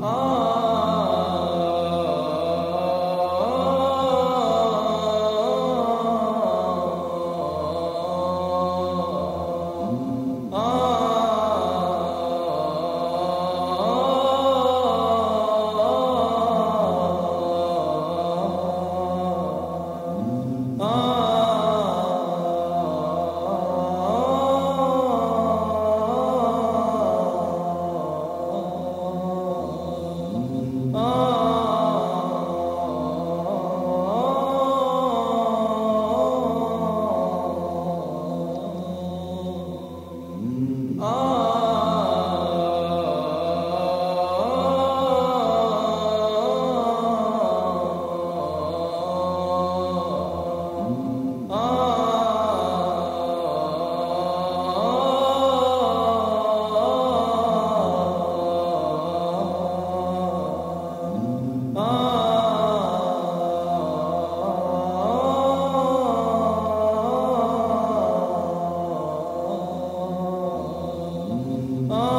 Oh. Oh.